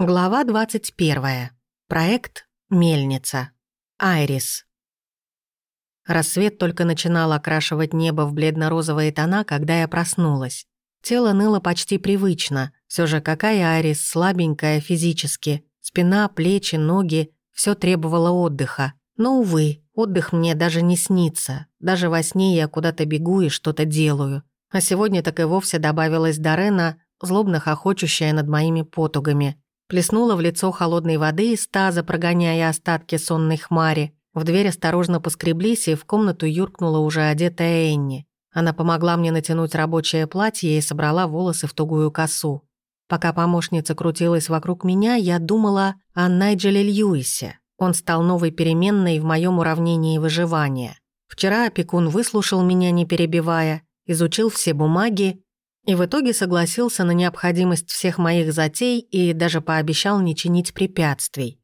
Глава 21. Проект «Мельница». Айрис. Рассвет только начинал окрашивать небо в бледно-розовые тона, когда я проснулась. Тело ныло почти привычно. Все же какая Айрис слабенькая физически. Спина, плечи, ноги — все требовало отдыха. Но, увы, отдых мне даже не снится. Даже во сне я куда-то бегу и что-то делаю. А сегодня так и вовсе добавилась Дорена, злобно хохочущая над моими потугами — Плеснула в лицо холодной воды из таза, прогоняя остатки сонной хмари. В дверь осторожно поскреблись, и в комнату юркнула уже одетая Энни. Она помогла мне натянуть рабочее платье и собрала волосы в тугую косу. Пока помощница крутилась вокруг меня, я думала о Найджеле Льюисе. Он стал новой переменной в моем уравнении выживания. Вчера опекун выслушал меня, не перебивая, изучил все бумаги и в итоге согласился на необходимость всех моих затей и даже пообещал не чинить препятствий.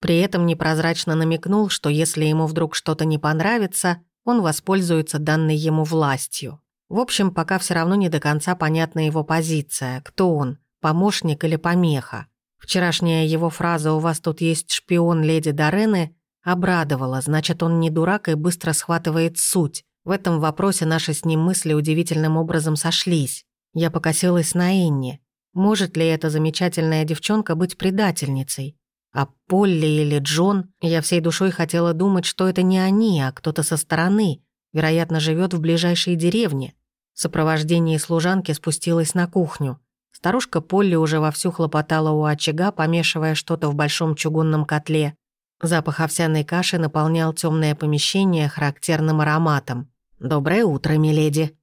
При этом непрозрачно намекнул, что если ему вдруг что-то не понравится, он воспользуется данной ему властью. В общем, пока все равно не до конца понятна его позиция, кто он, помощник или помеха. Вчерашняя его фраза «У вас тут есть шпион леди Дорены» обрадовала, значит, он не дурак и быстро схватывает суть. В этом вопросе наши с ним мысли удивительным образом сошлись. Я покосилась на Энни. Может ли эта замечательная девчонка быть предательницей? А Полли или Джон? Я всей душой хотела думать, что это не они, а кто-то со стороны. Вероятно, живет в ближайшей деревне. В сопровождении служанки спустилась на кухню. Старушка Полли уже вовсю хлопотала у очага, помешивая что-то в большом чугунном котле. Запах овсяной каши наполнял темное помещение характерным ароматом. «Доброе утро, миледи!»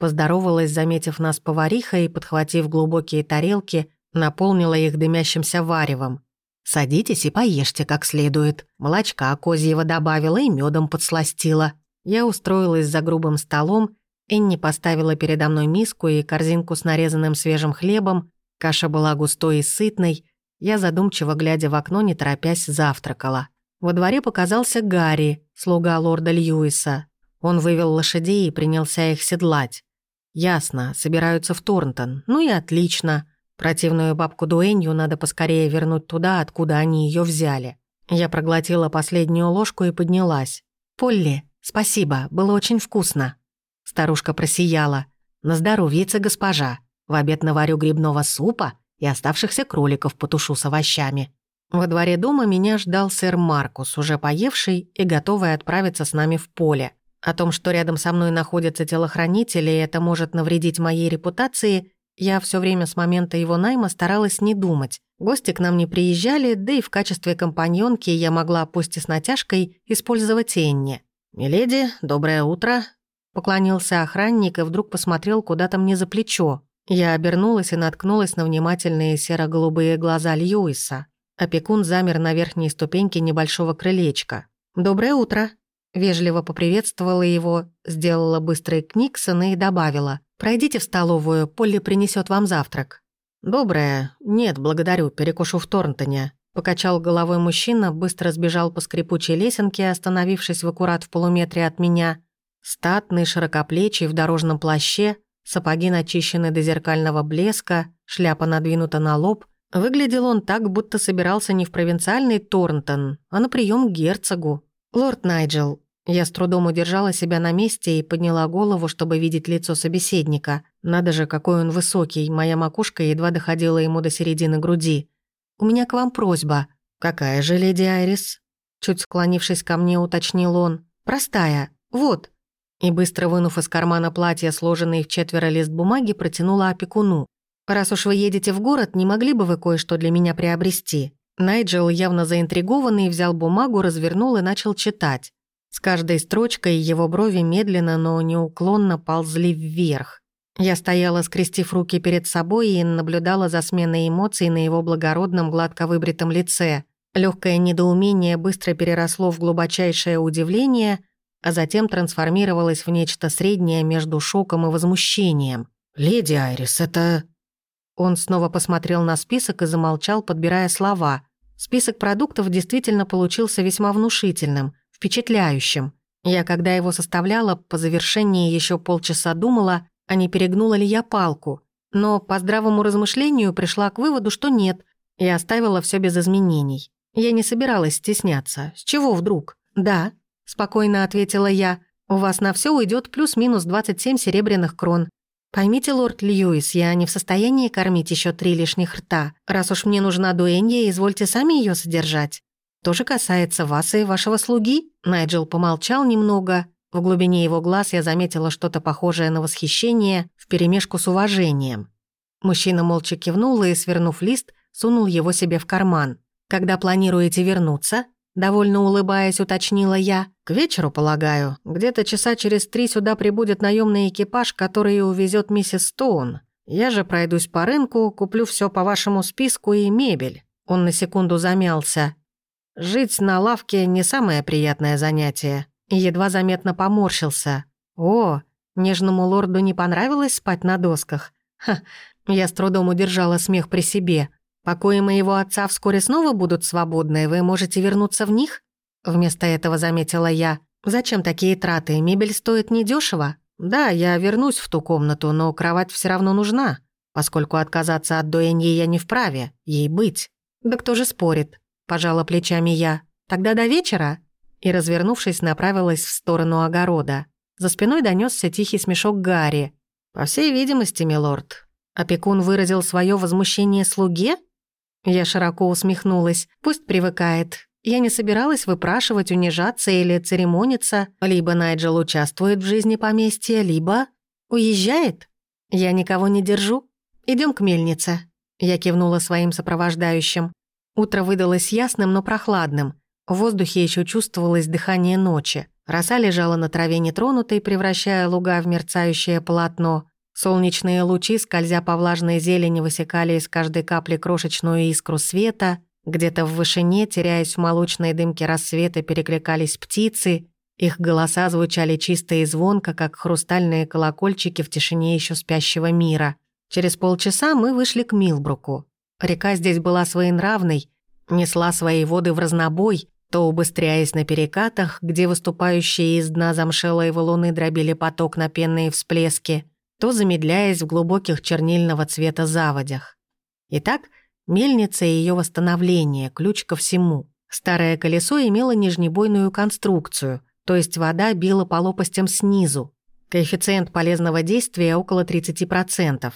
Поздоровалась, заметив нас повариха и, подхватив глубокие тарелки, наполнила их дымящимся варевом. «Садитесь и поешьте как следует. Молочка козьего добавила и медом подсластила». Я устроилась за грубым столом, Энни поставила передо мной миску и корзинку с нарезанным свежим хлебом, каша была густой и сытной, я задумчиво, глядя в окно, не торопясь, завтракала. Во дворе показался Гарри, слуга лорда Льюиса. Он вывел лошадей и принялся их седлать. «Ясно, собираются в Торнтон. Ну и отлично. Противную бабку Дуэнью надо поскорее вернуть туда, откуда они ее взяли». Я проглотила последнюю ложку и поднялась. «Полли, спасибо, было очень вкусно». Старушка просияла. «На здоровьице, госпожа. В обед наварю грибного супа и оставшихся кроликов потушу с овощами». Во дворе дома меня ждал сэр Маркус, уже поевший и готовый отправиться с нами в поле. О том, что рядом со мной находятся телохранители, и это может навредить моей репутации, я все время с момента его найма старалась не думать. Гости к нам не приезжали, да и в качестве компаньонки я могла, пусть и с натяжкой, использовать Энни. «Миледи, доброе утро», — поклонился охранник и вдруг посмотрел куда-то мне за плечо. Я обернулась и наткнулась на внимательные серо-голубые глаза Льюиса. Опекун замер на верхней ступеньке небольшого крылечка. «Доброе утро», Вежливо поприветствовала его, сделала быстрый книксон и добавила. «Пройдите в столовую, Полли принесет вам завтрак». «Доброе. Нет, благодарю, перекушу в Торнтоне». Покачал головой мужчина, быстро сбежал по скрипучей лесенке, остановившись в аккурат в полуметре от меня. Статный, широкоплечий, в дорожном плаще, сапоги начищены до зеркального блеска, шляпа надвинута на лоб. Выглядел он так, будто собирался не в провинциальный Торнтон, а на прием к герцогу. «Лорд Найджел». Я с трудом удержала себя на месте и подняла голову, чтобы видеть лицо собеседника. Надо же, какой он высокий, моя макушка едва доходила ему до середины груди. «У меня к вам просьба». «Какая же, леди Айрис?» Чуть склонившись ко мне, уточнил он. «Простая. Вот». И быстро вынув из кармана платья, сложенный в четверо лист бумаги, протянула опекуну. «Раз уж вы едете в город, не могли бы вы кое-что для меня приобрести?» Найджел, явно заинтригованный, взял бумагу, развернул и начал читать. С каждой строчкой его брови медленно, но неуклонно ползли вверх. Я стояла, скрестив руки перед собой и наблюдала за сменой эмоций на его благородном, гладко выбритом лице. Легкое недоумение быстро переросло в глубочайшее удивление, а затем трансформировалось в нечто среднее между шоком и возмущением. «Леди Айрис, это...» Он снова посмотрел на список и замолчал, подбирая слова. Список продуктов действительно получился весьма внушительным, впечатляющим. Я, когда его составляла, по завершении еще полчаса думала, а не перегнула ли я палку. Но по здравому размышлению пришла к выводу, что нет. и оставила все без изменений. Я не собиралась стесняться. С чего вдруг? «Да», — спокойно ответила я. «У вас на все уйдет плюс-минус 27 серебряных крон. Поймите, лорд Льюис, я не в состоянии кормить еще три лишних рта. Раз уж мне нужна дуэнья, извольте сами ее содержать. То же касается вас и вашего слуги». Найджел помолчал немного. В глубине его глаз я заметила что-то похожее на восхищение вперемешку с уважением. Мужчина молча кивнул и, свернув лист, сунул его себе в карман. «Когда планируете вернуться?» Довольно улыбаясь, уточнила я. «К вечеру, полагаю. Где-то часа через три сюда прибудет наемный экипаж, который увезет миссис Стоун. Я же пройдусь по рынку, куплю все по вашему списку и мебель». Он на секунду замялся. «Жить на лавке не самое приятное занятие». Едва заметно поморщился. «О, нежному лорду не понравилось спать на досках?» Ха, я с трудом удержала смех при себе. Покои моего отца вскоре снова будут свободны, вы можете вернуться в них?» Вместо этого заметила я. «Зачем такие траты? Мебель стоит недешево. Да, я вернусь в ту комнату, но кровать все равно нужна, поскольку отказаться от дуэньи я не вправе, ей быть». «Да кто же спорит?» Пожала плечами я. «Тогда до вечера?» И, развернувшись, направилась в сторону огорода. За спиной донесся тихий смешок Гарри. «По всей видимости, милорд». Опекун выразил свое возмущение слуге? Я широко усмехнулась. Пусть привыкает. Я не собиралась выпрашивать, унижаться или церемониться. Либо Найджел участвует в жизни поместья, либо уезжает. Я никого не держу. Идем к мельнице. Я кивнула своим сопровождающим. Утро выдалось ясным, но прохладным. В воздухе еще чувствовалось дыхание ночи. Роса лежала на траве нетронутой, превращая луга в мерцающее полотно. Солнечные лучи, скользя по влажной зелени, высекали из каждой капли крошечную искру света. Где-то в вышине, теряясь в молочной дымке рассвета, перекликались птицы. Их голоса звучали чисто и звонко, как хрустальные колокольчики в тишине еще спящего мира. Через полчаса мы вышли к Милбруку. Река здесь была своенравной, несла свои воды в разнобой, то убыстряясь на перекатах, где выступающие из дна замшелые валуны дробили поток на пенные всплески, то замедляясь в глубоких чернильного цвета заводях. Итак, мельница и ее восстановление – ключ ко всему. Старое колесо имело нижнебойную конструкцию, то есть вода била по лопастям снизу. Коэффициент полезного действия около 30%.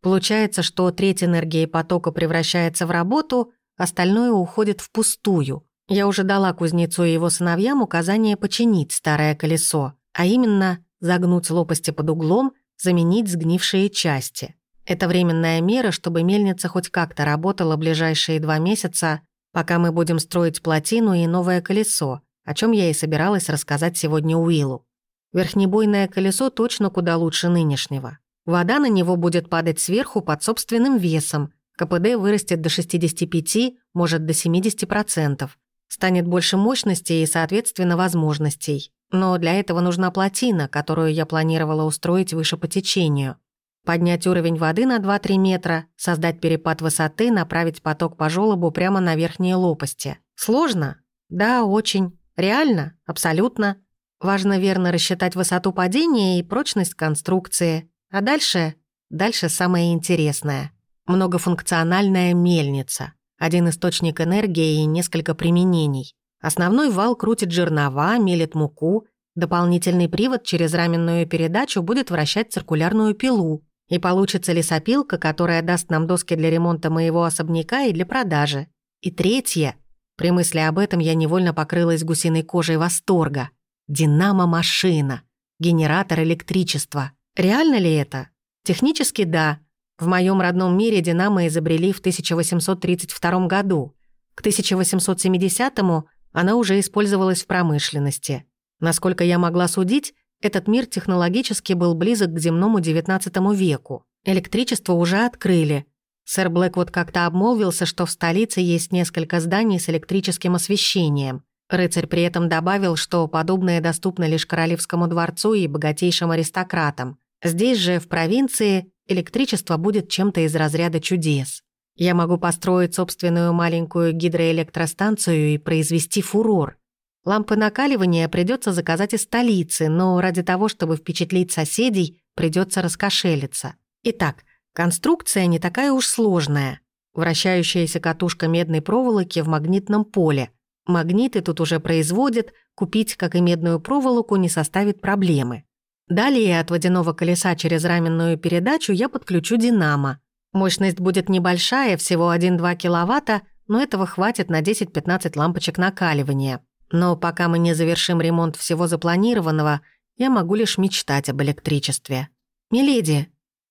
Получается, что треть энергии потока превращается в работу, остальное уходит впустую. Я уже дала кузнецу и его сыновьям указание починить старое колесо, а именно загнуть лопасти под углом заменить сгнившие части. Это временная мера, чтобы мельница хоть как-то работала ближайшие два месяца, пока мы будем строить плотину и новое колесо, о чем я и собиралась рассказать сегодня Уиллу. Верхнебойное колесо точно куда лучше нынешнего. Вода на него будет падать сверху под собственным весом, КПД вырастет до 65, может до 70%. Станет больше мощности и, соответственно, возможностей. Но для этого нужна плотина, которую я планировала устроить выше по течению. Поднять уровень воды на 2-3 метра, создать перепад высоты, направить поток по желобу прямо на верхние лопасти. Сложно? Да, очень. Реально? Абсолютно. Важно верно рассчитать высоту падения и прочность конструкции. А дальше? Дальше самое интересное. Многофункциональная мельница. Один источник энергии и несколько применений. Основной вал крутит жернова, мелит муку, дополнительный привод через раменную передачу будет вращать циркулярную пилу, и получится лесопилка, которая даст нам доски для ремонта моего особняка и для продажи. И третье. При мысли об этом я невольно покрылась гусиной кожей восторга. Динамо-машина. Генератор электричества. Реально ли это? Технически да. В моем родном мире динамо изобрели в 1832 году. К 1870-му она уже использовалась в промышленности. Насколько я могла судить, этот мир технологически был близок к земному XIX веку. Электричество уже открыли. Сэр Блэквуд как-то обмолвился, что в столице есть несколько зданий с электрическим освещением. Рыцарь при этом добавил, что подобное доступно лишь Королевскому дворцу и богатейшим аристократам. Здесь же, в провинции, электричество будет чем-то из разряда чудес. Я могу построить собственную маленькую гидроэлектростанцию и произвести фурор. Лампы накаливания придется заказать из столицы, но ради того, чтобы впечатлить соседей, придется раскошелиться. Итак, конструкция не такая уж сложная. вращающаяся катушка медной проволоки в магнитном поле. Магниты тут уже производят, купить, как и медную проволоку, не составит проблемы. Далее от водяного колеса через раменную передачу я подключу динамо. Мощность будет небольшая, всего 1-2 киловатта, но этого хватит на 10-15 лампочек накаливания. Но пока мы не завершим ремонт всего запланированного, я могу лишь мечтать об электричестве. «Миледи!»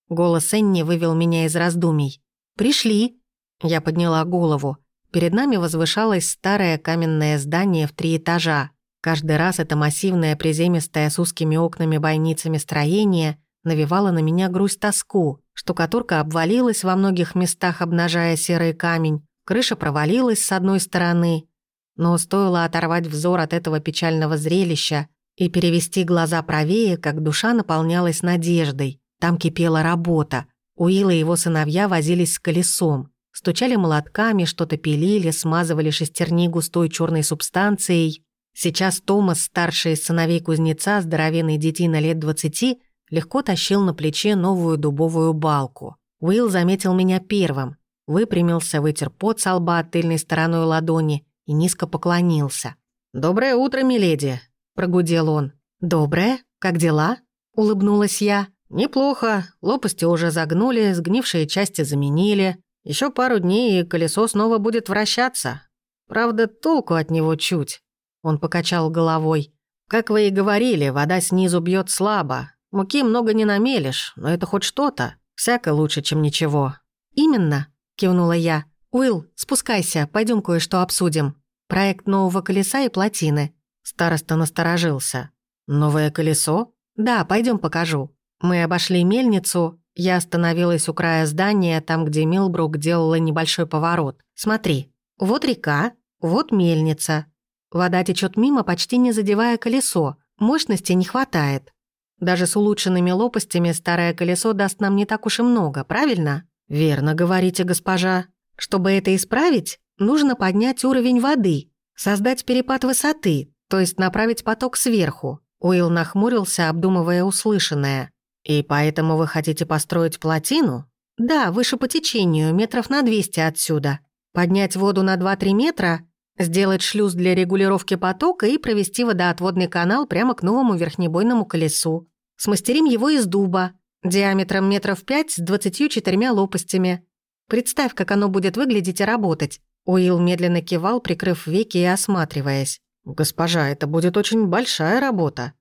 Голос Энни вывел меня из раздумий. «Пришли!» Я подняла голову. Перед нами возвышалось старое каменное здание в три этажа. Каждый раз это массивное приземистое с узкими окнами-бойницами строение навевало на меня грусть-тоску. Штукатурка обвалилась во многих местах, обнажая серый камень. Крыша провалилась с одной стороны. Но стоило оторвать взор от этого печального зрелища и перевести глаза правее, как душа наполнялась надеждой. Там кипела работа. Уилл и его сыновья возились с колесом. Стучали молотками, что-то пилили, смазывали шестерни густой черной субстанцией. Сейчас Томас, старший из сыновей кузнеца, здоровенный детина лет двадцати, легко тащил на плече новую дубовую балку. Уилл заметил меня первым, выпрямился, вытер пот со лба тыльной стороной ладони и низко поклонился. «Доброе утро, миледи!» – прогудел он. «Доброе? Как дела?» – улыбнулась я. «Неплохо. Лопасти уже загнули, сгнившие части заменили. Еще пару дней, и колесо снова будет вращаться. Правда, толку от него чуть. Он покачал головой. Как вы и говорили, вода снизу бьет слабо. Муки много не намелешь, но это хоть что-то. Всяко лучше, чем ничего. Именно, кивнула я. Уилл, спускайся, пойдем кое-что обсудим. Проект нового колеса и плотины. Староста насторожился. Новое колесо? Да, пойдем покажу. Мы обошли мельницу, я остановилась у края здания, там, где Милбрук делала небольшой поворот. Смотри, вот река, вот мельница. Вода течет мимо, почти не задевая колесо. Мощности не хватает. Даже с улучшенными лопастями старое колесо даст нам не так уж и много, правильно? Верно говорите, госпожа. Чтобы это исправить, нужно поднять уровень воды, создать перепад высоты, то есть направить поток сверху. Уилл нахмурился, обдумывая услышанное. «И поэтому вы хотите построить плотину?» «Да, выше по течению, метров на 200 отсюда. Поднять воду на 2-3 метра, сделать шлюз для регулировки потока и провести водоотводный канал прямо к новому верхнебойному колесу. Смастерим его из дуба, диаметром метров 5 с 24 лопастями. Представь, как оно будет выглядеть и работать». Уилл медленно кивал, прикрыв веки и осматриваясь. «Госпожа, это будет очень большая работа.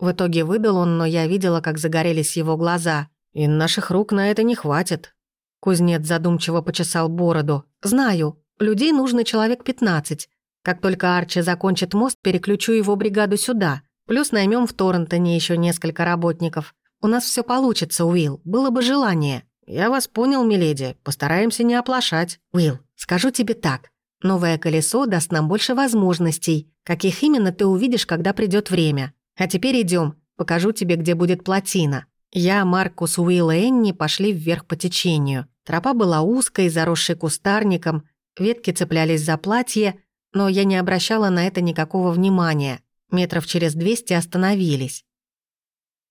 В итоге выдал он, но я видела, как загорелись его глаза. «И наших рук на это не хватит». Кузнец задумчиво почесал бороду. «Знаю, людей нужно человек 15. Как только Арчи закончит мост, переключу его бригаду сюда. Плюс наймем в Торрентоне еще несколько работников. У нас все получится, Уилл, было бы желание». «Я вас понял, миледи. Постараемся не оплошать». «Уилл, скажу тебе так. Новое колесо даст нам больше возможностей. Каких именно ты увидишь, когда придет время. А теперь идем, покажу тебе, где будет плотина». Я, Маркус, Уилл и Энни пошли вверх по течению. Тропа была узкой, заросшей кустарником, ветки цеплялись за платье, но я не обращала на это никакого внимания. Метров через двести остановились.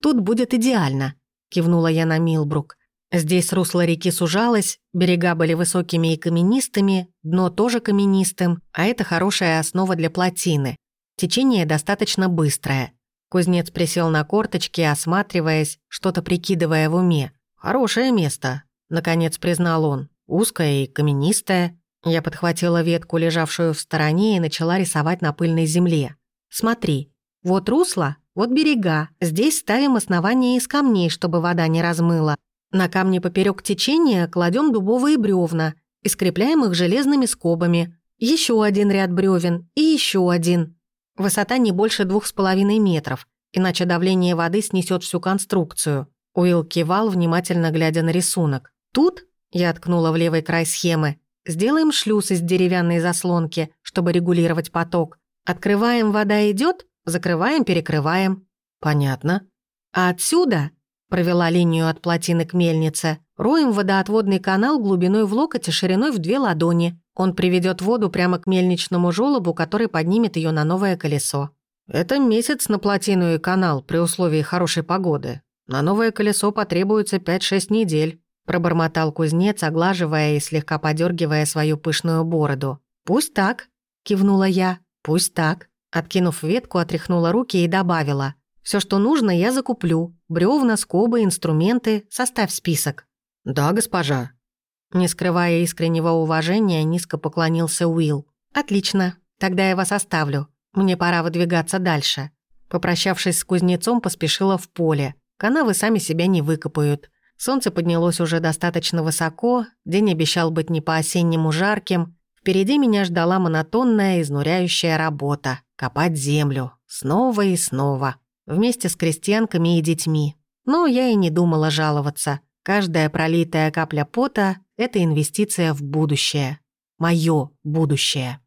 «Тут будет идеально», — кивнула я на Милбрук. Здесь русло реки сужалось, берега были высокими и каменистыми, дно тоже каменистым, а это хорошая основа для плотины. Течение достаточно быстрое. Кузнец присел на корточки, осматриваясь, что-то прикидывая в уме. «Хорошее место», — наконец признал он. «Узкое и каменистое». Я подхватила ветку, лежавшую в стороне, и начала рисовать на пыльной земле. «Смотри, вот русло, вот берега. Здесь ставим основание из камней, чтобы вода не размыла. На камне поперек течения кладем дубовые бревна и скрепляем их железными скобами. Еще один ряд бревен и еще один. Высота не больше двух с половиной метров, иначе давление воды снесет всю конструкцию. Уилл кивал, внимательно глядя на рисунок. «Тут», — я ткнула в левый край схемы, «сделаем шлюз из деревянной заслонки, чтобы регулировать поток. Открываем, вода идет, закрываем, перекрываем». «Понятно». «А отсюда», — провела линию от плотины к мельнице, «роем водоотводный канал глубиной в локоть и шириной в две ладони. Он приведет воду прямо к мельничному желобу, который поднимет ее на новое колесо. Это месяц на плотину и канал при условии хорошей погоды. На новое колесо потребуется 5-6 недель. Пробормотал кузнец, оглаживая и слегка подергивая свою пышную бороду. «Пусть так», — кивнула я, — «пусть так». Откинув ветку, отряхнула руки и добавила. Все, что нужно, я закуплю. Бревна, скобы, инструменты. Составь список». «Да, госпожа». Не скрывая искреннего уважения, низко поклонился Уилл. «Отлично. Тогда я вас оставлю. Мне пора выдвигаться дальше». Попрощавшись с кузнецом, поспешила в поле. Канавы сами себя не выкопают. Солнце поднялось уже достаточно высоко, день обещал быть не по-осеннему жарким. Впереди меня ждала монотонная, изнуряющая работа — копать землю. Снова и снова. Вместе с крестьянками и детьми. Но я и не думала жаловаться. Каждая пролитая капля пота — это инвестиция в будущее. Моё будущее.